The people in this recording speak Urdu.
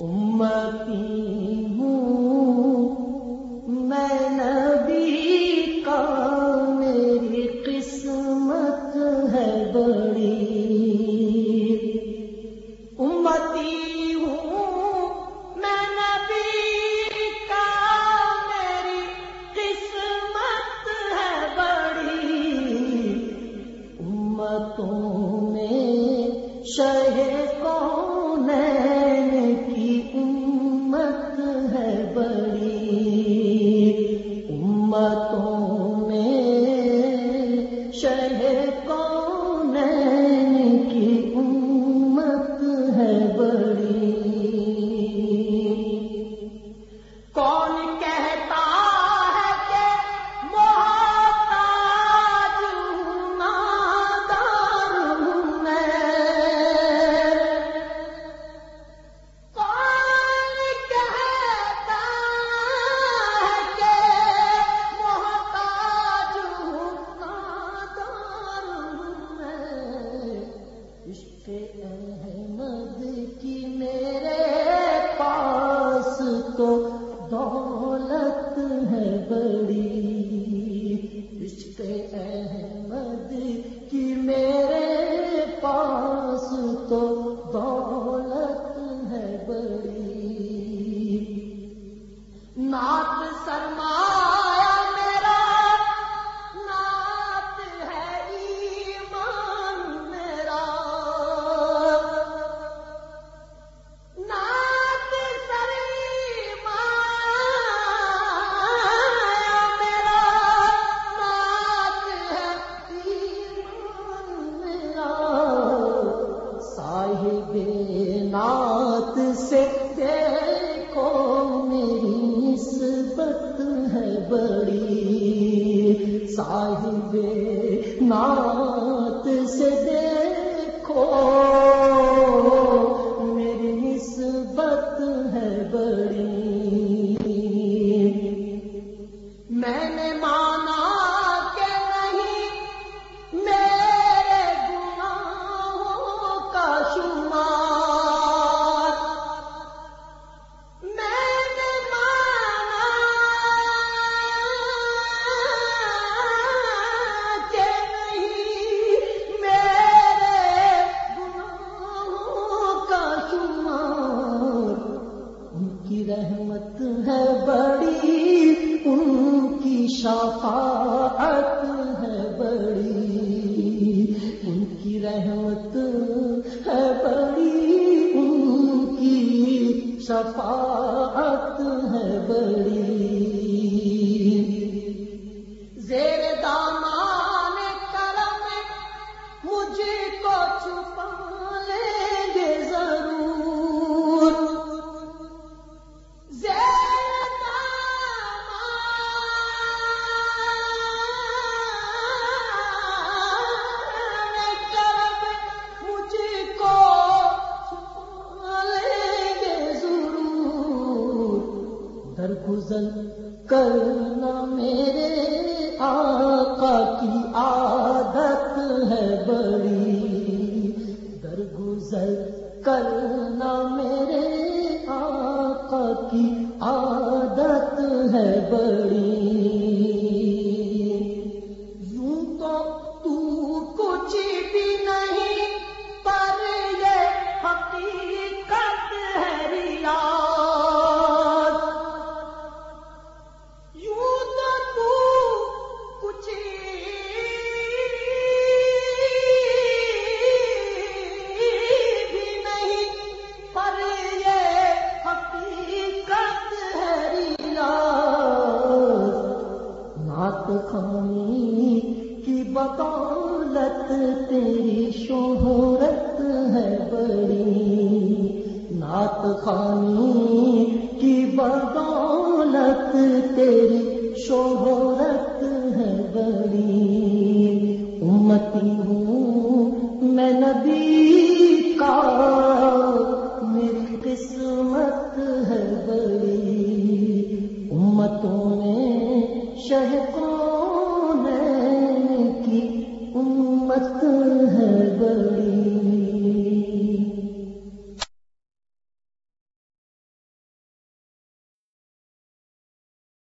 امتی ہوں۔ میں نبی کا، میری قسمت ہے بڑی۔ امتی ہوں۔ میں نبی کا، میری قسمت ہے بڑی۔ امتوں میں شہ کو کو بڑی صاحب نعت سے دے شفاعت ہے بڑی، ان کی رحمت ہے بڑی، ان کی شفاعت ہے بڑی۔ زیر دامان کرم مجھے کو چھپا لے گزل کرنا میرے آقا کی عادت ہے بڑی۔ در گزر کرنا میرے آقا کی عادت ہے بڑی۔ کی بدولت تیری شہرت ہے بڑی۔ نعت خانی کی بدولت تیری شہرت ہے بڑی۔ امتی ہوں میں نبی کا، میری قسمت ہے بڑی۔ امتوں میں شہر پر ہے۔